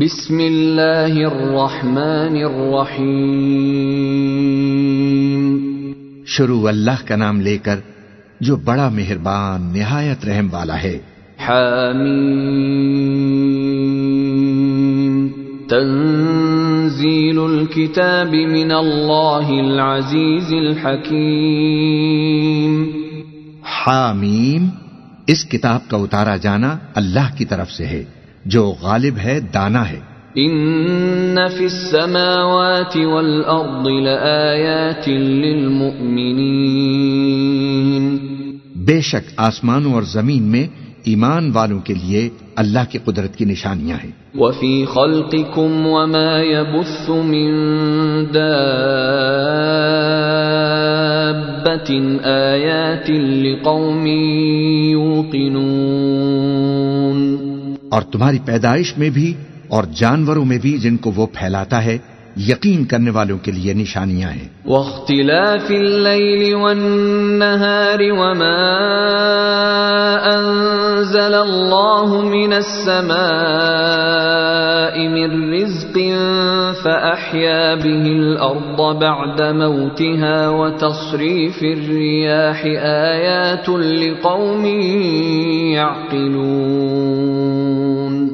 بسم اللہ الرحمن الرحیم۔ شروع اللہ کا نام لے کر جو بڑا مہربان نہایت رحم والا ہے۔ حامیم۔ تنزیل الكتاب من اللہ العزیز الحکیم۔ حامیم۔ اس کتاب کا اتارا جانا اللہ کی طرف سے ہے۔ جو غالب ہے دانا ہے۔ ان فی السماوات والارض لآیات للمؤمنین بے شک آسمانوں اور زمین میں ایمان والوں کے لیے اللہ کی قدرت کی نشانیاں ہیں۔ وفي خلقكم وما يبث من دابة آيات لقوم يوقنون۔ اور تمہاری پیدائش میں بھی اور جانوروں میں بھی جن کو وہ پھیلاتا ہے یقین کرنے والوں کے لیے نشانیاں ہیں۔ واختلاف الليل والنهار وما أنزل الله من السماء من رزق فأحيا به الأرض بعد موتها وتصريف الرياح آيات لقوم يعقلون۔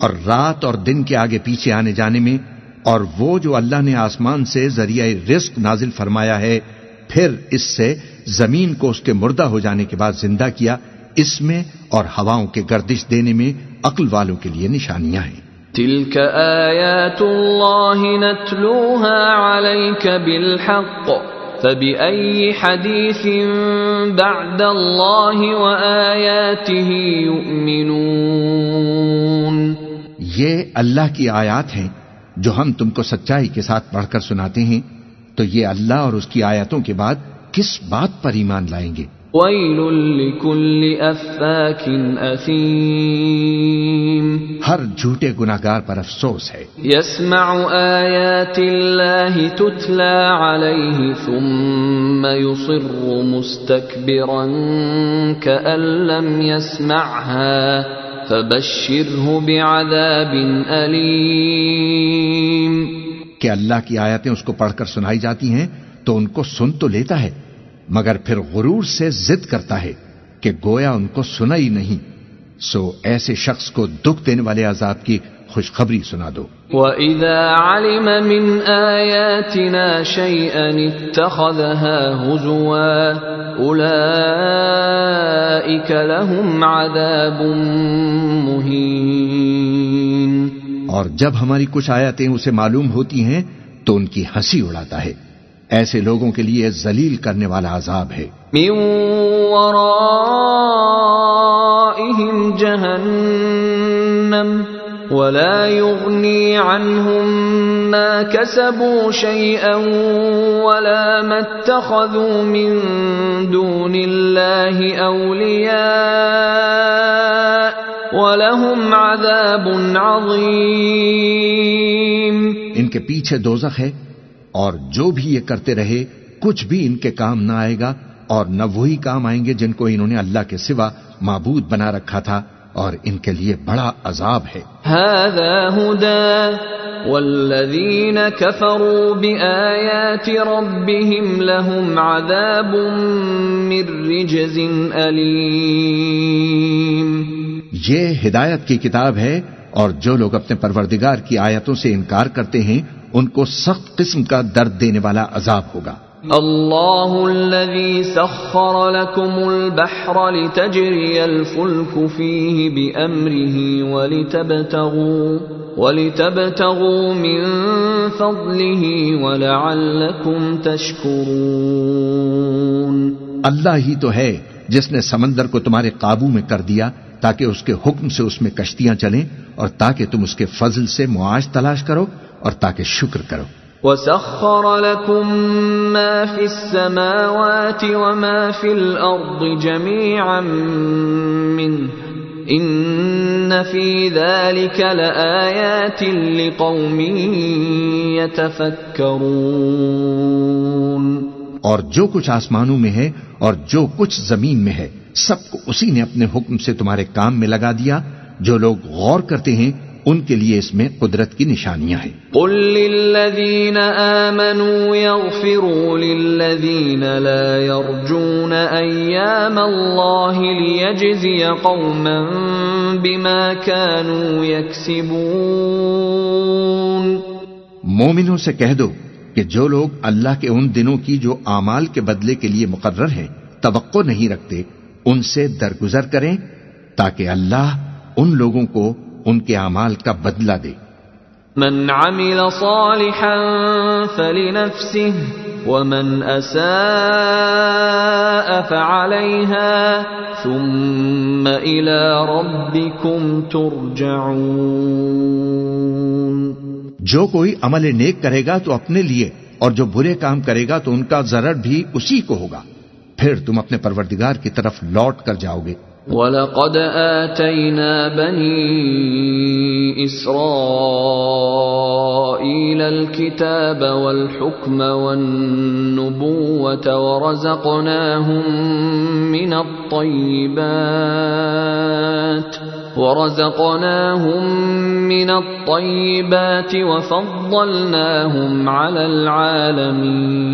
اور رات اور دن کے آگے پیچھے آنے جانے میں اور وہ جو اللہ نے آسمان سے ذریعہ رزق نازل فرمایا ہے پھر اس سے زمین کو اس کے مردہ ہو جانے کے بعد زندہ کیا اس میں اور ہواؤں کے گردش دینے میں عقل والوں کے لیے نشانیاں ہیں۔ تلك آيات الله نتلوها عليك بالحق فبأي حديث بعد الله وآياته يؤمنون۔ یہ اللہ کی آیات ہیں جو ہم تم کو سچائی کے ساتھ پڑھ کر سناتے ہیں تو یہ اللہ اور اس کی آیاتوں کے بعد کس بات پر ایمان لائیں گے؟ ويل لكل أفاك أثيم ہر جھوٹے گناہگار پر افسوس ہے۔ يسمع آيات الله تتلى عليه ثم يصر مستكبرا كأن لم يسمعها فبشره بعذاب علیم کہ اللہ کی آیتیں اس کو پڑھ کر سنائی جاتی ہیں تو ان کو سن تو لیتا ہے، مگر پھر غرور سے ضد کرتا ہے کہ گویا ان کو سنا ہی نہیں۔ سو ایسے شخص کو دکھ دینے والے عذاب کی خوشخبری سنا دو۔ وَإِذَا عَلِمَ مِنْ آيَاتِنَا شَيْئًا اتَّخَذَهَا هُزُوًا أُولَئِكَ لَهُمْ عَذَابٌ مُهِينٌ۔ اور جب ہماری کچھ آیتیں اسے معلوم ہوتی ہیں تو ان کی ہنسی اڑاتا ہے۔ ایسے لوگوں کے لیے ذلیل کرنے والا عذاب ہے۔ من ورائهم جهنم۔ ولا يغني عنهم ما كسبوا شيئا ولا ما اتخذوا من دون الله أولياء ولهم عذاب عظيم. ان کے پیچھے دوزخ ہے اور جو بھی یہ کرتے رہے، کچھ بھی ان کے کام نہ آئے گا اور نہ وہی کام آئیں گے جن کو انہوں نے اللہ کے سوا معبود بنا رکھا تھا۔ اور ان کے لیے بڑا عذاب ہے۔ هذا هدى والذين كفروا بآيات ربهم لهم عذاب من رجز أليم۔ یہ ہدایت کی کتاب ہے اور جو لوگ اپنے پروردگار کی آیتوں سے انکار کرتے ہیں ان کو سخت قسم کا درد دینے والا عذاب ہوگا۔ الله الذي سخر لكم البحر لتجري الفلك فيه بأمره ولتبتغوا ولتبتغوا من فضله ولعلكم تشكرون اللہ ہی تو ہے جس نے سمندر کو تمہارے قابو میں کر دیا تاکہ اس کے حکم سے اس میں کشتیاں چلیں اور تاکہ تم اس کے فضل سے معاش تلاش کرو اور تاکہ شکر کرو۔ وسخر لكم ما في السماوات وما في الأرض جميعا منه إن في ذلك لآيات لقوم يتفكرون اور جو کچھ آسمانوں میں ہے اور جو کچھ زمین میں ہے، سب کو اسی نے اپنے حکم سے تمہارے کام میں لگا دیا، جو لوگ غور کرتے ہیں ان کے لیے اس میں قدرت کی نشانیاں ہیں۔ قل للذین آمنوا یغفروا للذین لا يرجون ایام اللہ لیجزی قوما بما كانوا یکسبون مومنوں سے کہہ دو کہ جو لوگ اللہ کے ان دنوں کی جو اعمال کے بدلے کے لیے مقرر ہیں توقع نہیں رکھتے ان سے درگزر کریں تاکہ اللہ ان لوگوں کو ان کے اعمال کا بدلہ دے۔ من عمل صالحا فلنفسه ومن اساء فعليها ثم الى ربكم ترجعون۔ جو کوئی عمل نیک کرے گا تو اپنے لیے اور جو برے کام کرے گا تو ان کا ضرر بھی اسی کو ہوگا۔ پھر تم اپنے پروردگار کی طرف لوٹ کر جاؤ گے۔ وَلَقَدْ آتَيْنَا بَنِي إِسْرَائِيلَ الْكِتَابَ وَالْحُكْمَ وَالنُّبُوَّةَ وَرَزَقْنَاهُمْ مِنَ الطَّيِّبَاتِ وَرَزَقْنَاهُمْ مِنَ الطَّيِّبَاتِ وَفَضَّلْنَاهُمْ عَلَى الْعَالَمِينَ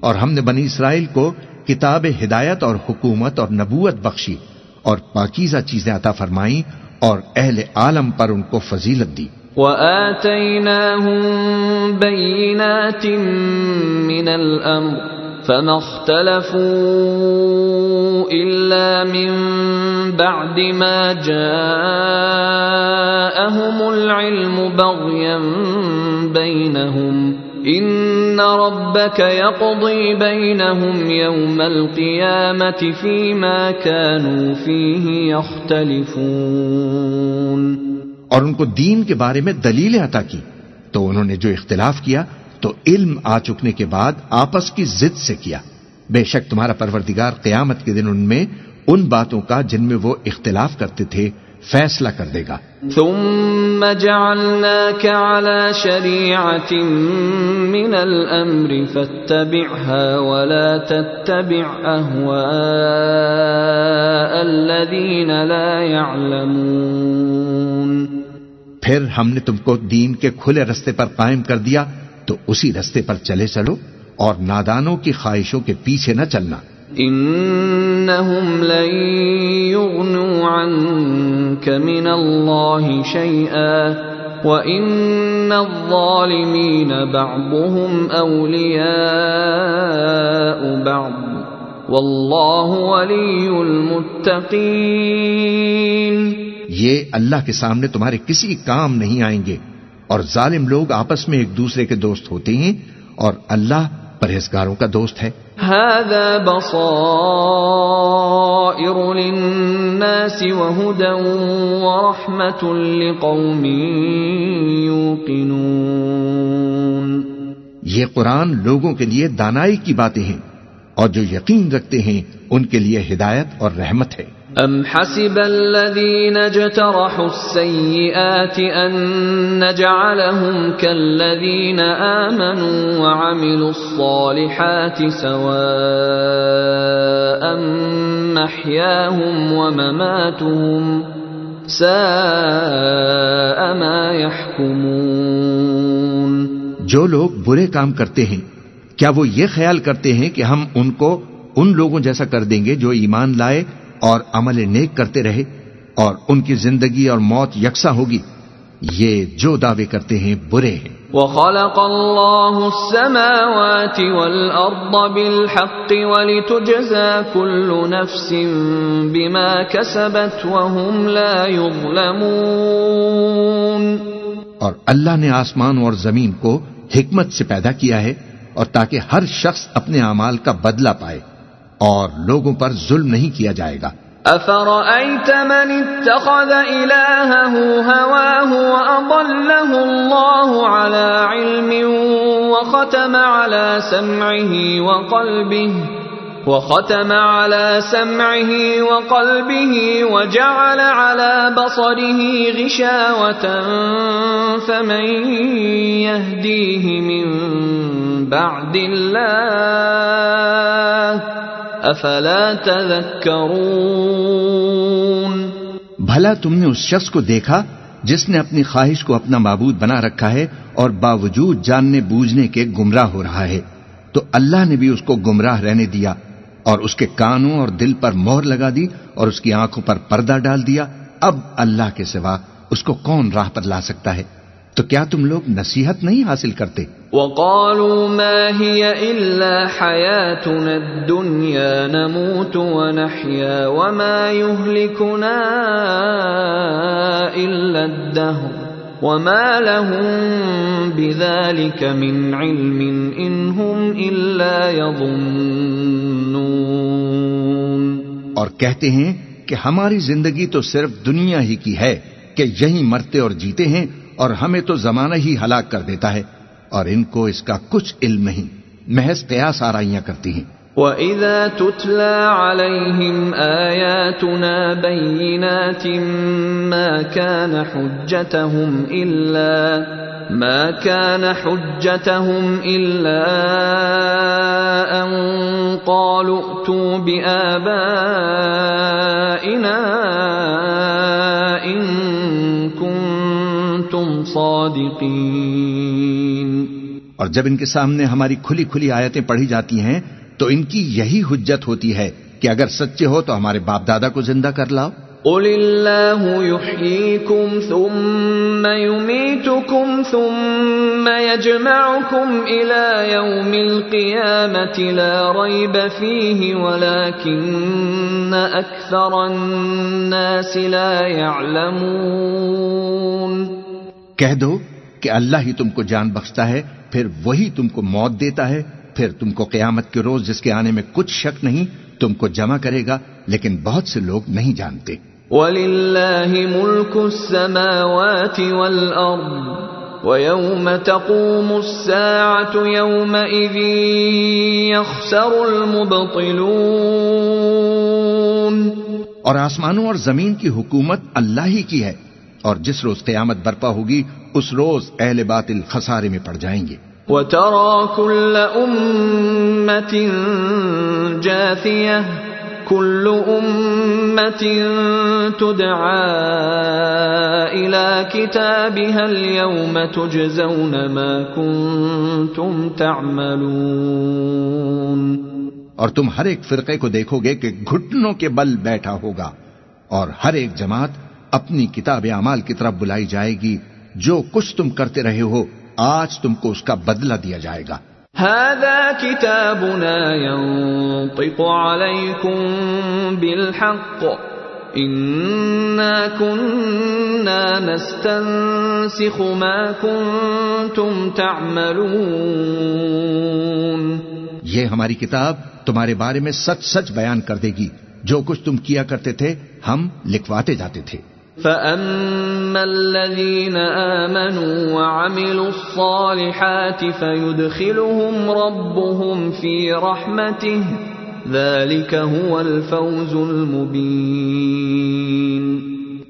اور ہم نے بنی اسرائیل کو کتاب ہدایت اور حکومت اور نبوت بخشی اور پاکیزہ چیزیں عطا فرمائیں اور اہل عالم پر ان کو فضیلت دی۔ وآتيناهم بينات من الأمر فما اختلفوا إلا من بعد ما جاءهم العلم بغيا بينهم ان ربك يقضي بينهم يوم القيامه فيما كانوا فيه يختلفون اور ان کو دین کے بارے میں دلیلیں عطا کی۔ تو انہوں نے جو اختلاف کیا، تو علم آ چکنے کے بعد آپس کی ضد سے کیا۔ بے شک تمہارا پروردگار قیامت کے دن ان میں ان باتوں کا جن میں وہ اختلاف کرتے تھے فیصلہ کر دے گا۔ ثم جعلناك على شريعة من الأمر فاتبعها ولا تتبع أهواء الذين لا يعلمون۔ پھر ہم نے تم کو دین کے کھلے رستے پر قائم کر دیا تو اسی رستے پر چلے چلو اور نادانوں کی خواہشوں کے پیچھے نہ چلنا۔ انہم لن یغنوا عنک من اللہ شیئا وَإِنَّ الظَّالِمِينَ بَعْضُهُمْ أَوْلِيَاءُ بَعْضُ وَاللَّهُ وَلِيُّ الْمُتَّقِينَ یہ اللہ کے سامنے تمہارے کسی کام نہیں آئیں گے اور ظالم لوگ آپس میں ایک دوسرے کے دوست ہوتے ہیں اور اللہ پرہیزگاروں کا دوست ہے۔ هذا بصائر للناس وهدى ورحمة لقوم يوقنون۔ یہ قرآن لوگوں کے لیے دانائی کی باتیں ہیں اور جو یقین رکھتے ہیں ان کے لیے ہدایت اور رحمت ہے۔ ام حسب الذين اجترحوا السيئات ان نجعلهم كالذين امنوا وعملوا الصالحات سواء محياهم ومماتهم ساء ما يحكمون جو لوگ برے کام کرتے ہیں، کیا وہ یہ خیال کرتے ہیں کہ ہم ان کو ان لوگوں جیسا کر دیں گے جو ایمان لائے اور عمل نیک کرتے رہے اور ان کی زندگی اور موت یکساں ہوگی یہ جو دعوے کرتے ہیں برے ہیں۔ وخلق الله السماوات والأرض بالحق ولتجزى كل نفس بما كسبت وهم لا يظلمون۔ اور اللہ نے آسمان اور زمین کو حکمت سے پیدا کیا ہے اور تاکہ ہر شخص اپنے اعمال کا بدلہ پائے۔ اور لوگوں پر ظلم نہیں کیا جائے گا۔ أفرأيت من اتخذ إلهه هواه وأضله الله على علم وختم على سمعه وقلبه، وختم على سمعه وقلبه وجعل على بصره غشاوة فمن يهديه من بعد الله افلا تذکرون بھلا تم نے اس شخص کو دیکھا جس نے اپنی خواہش کو اپنا معبود بنا رکھا ہے اور باوجود جاننے بوجھنے کے گمراہ ہو رہا ہے۔ تو اللہ نے بھی اس کو گمراہ رہنے دیا اور اس کے کانوں اور دل پر مہر لگا دی اور اس کی آنکھوں پر پردہ ڈال دیا۔ اب اللہ کے سوا اس کو کون راہ پر لا سکتا ہے؟ تو کیا تم لوگ نصیحت نہیں حاصل کرتے؟ وقالوا ما هي إلا حياتنا الدنيا نموت ونحيا وما يهلكنا إلا الدهر وما لهم بذلك من علم إن هم إلا يظنون. اور کہتے ہیں کہ ہماری زندگی تو صرف دنیا ہی کی ہے کہ یہیں مرتے اور جیتے ہیں اور ہمیں تو زمانہ ہی ہلاک کر دیتا ہے اور ان کو اس کا کچھ علم نہیں، محض قیاس آرائیاں کرتی ہیں۔ وَإِذَا تُتْلَى عَلَيْهِمْ آيَاتُنَا بَيِّنَاتٍ مَا كَانَ حُجَّتَهُمْ إِلَّا ما كان حجتهم إلا أن قالوا ائتوا بآبائنا إن كنتم صادقين اور جب ان کے سامنے ہماری کھلی کھلی آیتیں پڑھی جاتی ہیں تو ان کی یہی حجت ہوتی ہے کہ اگر سچے ہو تو ہمارے باپ دادا کو زندہ کر لاؤ۔ قل اللہ يحييكم ثم يميتكم ثم يجمعكم الى لا الناس لا يعلمون۔ کہہ دو کہ اللہ ہی تم کو جان بخشتا ہے پھر وہی تم کو موت دیتا ہے پھر تم کو قیامت کے روز جس کے آنے میں کچھ شک نہیں تم کو جمع کرے گا لیکن بہت سے لوگ نہیں جانتے۔ وَلِلَّهِ مُلْكُ السَّمَاوَاتِ وَالْأَرْضِ وَيَوْمَ تَقُومُ السَّاعَةُ يَوْمَئِذٍ يَخْسَرُ الْمُبْطِلُونَ۔ اور آسمانوں اور زمین کی حکومت اللہ ہی کی ہے۔ اور جس روز قیامت برپا ہوگی اس روز اہل باطل خسارے میں پڑ جائیں گے۔ وَتَرَى كُلَّ أُمَّةٍ جَاثِيَةٍ كل أمة تدعى إلى كتابها اليوم تجزون ما كنتم تعملون۔ اور تم ہر ایک فرقے کو دیکھو گے کہ گھٹنوں کے بل بیٹھا ہوگا اور ہر ایک جماعت اپنی کتاب اعمال کی طرف بلائی جائے گی۔ جو کچھ تم کرتے رہے ہو آج تم کو اس کا بدلہ دیا جائے گا۔ هذا كتابنا ينطق عليكم بالحق۔ إنا كنا نستنسخ ما كنتم تعملون۔ یہ ہماری کتاب تمہارے بارے میں سچ سچ بیان کر دے گی۔ جو کچھ تم کیا کرتے تھے ہم لکھواتے جاتے تھے۔ فَأَمَّا الَّذِينَ آمَنُوا وَعَمِلُوا الصَّالِحَاتِ فَيُدْخِلُهُمْ رَبُّهُمْ فِي رَحْمَتِهِ ذَلِكَ هُوَ الْفَوْزُ الْمُبِينُ۔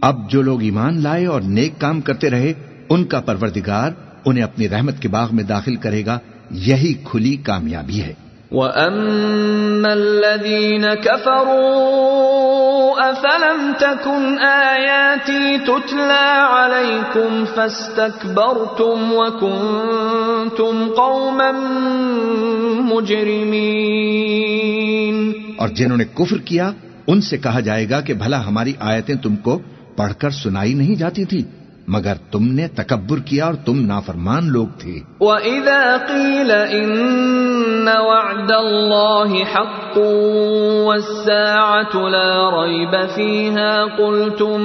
اب جو لوگ ایمان لائے اور نیک کام کرتے رہے، ان کا پروردگار انہیں اپنی رحمت کے باغ میں داخل کرے گا، یہی کھلی کامیابی ہے۔ وَأَمَّا الَّذِينَ كَفَرُوا أَفَلَمْ تَكُنْ آيَاتِي تُتْلَى عَلَيْكُمْ فَاسْتَكْبَرْتُمْ وَكُنْتُمْ قَوْمًا مُجْرِمِينَ اور جنہوں نے کفر کیا، ان سے کہا جائے گا کہ بھلا ہماری آیتیں تم کو پڑھ کر سنائی نہیں جاتی تھی۔ مگر تم نے تکبر کیا اور تم نافرمان لوگ تھے۔ وَإِذَا قِيلَ إِنَّ وَعْدَ اللَّهِ حَقٌّ وَالسَّاعَةُ لَا رَيْبَ فِيهَا قُلْتُمْ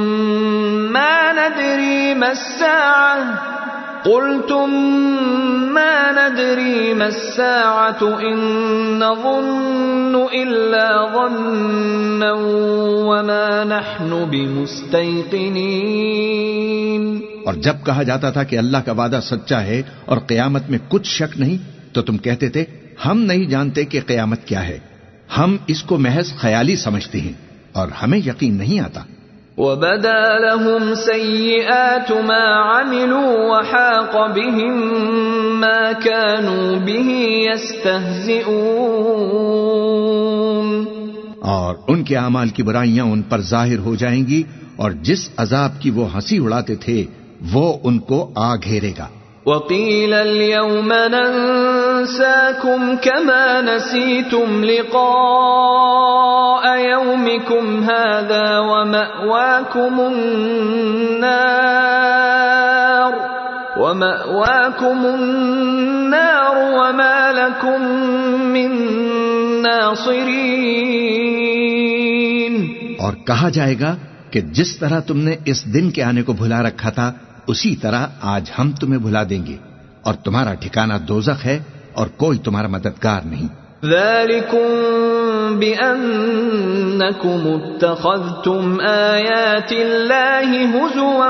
مَا نَدْرِي مَا السَّاعَةُ؟ قُلْتُمْ مَا نَدْرِي مَا السَّاعَةُ؟ إِن نَّظُنُّ إِلَّا ظَنًّا وَمَا نَحْنُ بِمُسْتَيْقِنِينَ اور جب کہا جاتا تھا کہ اللہ کا وعدہ سچا ہے اور قیامت میں کچھ شک نہیں تو تم کہتے تھے ہم نہیں جانتے کہ قیامت کیا ہے۔ ہم اس کو محض خیالی سمجھتے ہیں اور ہمیں یقین نہیں آتا۔ وَبَدَا لَهُمْ سَيِّئَاتُ مَا عَمِلُوا وَحَاقَ بِهِم مَّا كَانُوا بِهِ يَسْتَهْزِئُونَ۔ اور ان کے اعمال کی برائیاں ان پر ظاہر ہو جائیں گی اور جس عذاب کی وہ ہنسی اڑاتے تھے وہ ان کو آ گھیرے گا۔ وقيل اليوم ننساكم كما نسيتم لقاء يومكم هذا ومأواكم النار ومأواكم النار وما لكم من ناصرين۔ اور کہا جائے گا کہ جس طرح تم نے اس دن کے آنے کو بھلا رکھا تھا اسی طرح آج ہم تمہیں بھلا دیں گے اور تمہارا ٹھکانہ دوزخ ہے اور کوئی تمہارا مددگار نہیں۔ ذلكم بأنكم اتخذتم آيات الله هزوا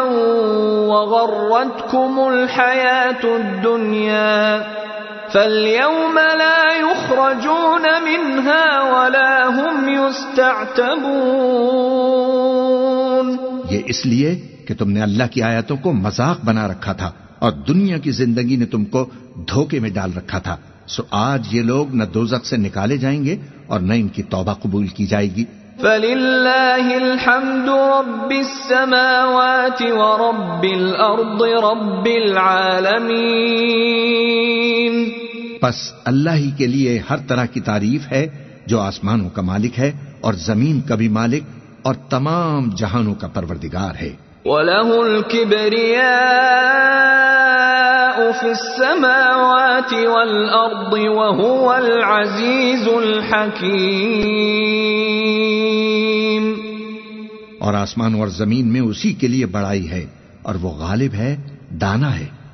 وغرتكم الحياة الدنيا فاليوم لا يخرجون منها ولا هم يستعتبون یہ اس لیے کہ تم نے اللہ کی آیتوں کو مذاق بنا رکھا تھا اور دنیا کی زندگی نے تم کو دھوکے میں ڈال رکھا تھا۔ سو آج یہ لوگ نہ دوزخ سے نکالے جائیں گے اور نہ ان کی توبہ قبول کی جائے گی۔ فلله الحمد رب السماوات ورب الأرض رب العالمين۔ پس اللہ ہی کے لیے ہر طرح کی تعریف ہے جو آسمانوں کا مالک ہے اور زمین کا بھی مالک اور تمام جہانوں کا پروردگار ہے۔ وَلَهُ الْكِبْرِيَاءُ فِي السَّمَاوَاتِ وَالْأَرْضِ وَهُوَ الْعَزِيزُ الْحَكِيمُ اور آسمان اور زمین میں اسی کے لیے بڑائی ہے اور وہ غالب ہے، دانا ہے۔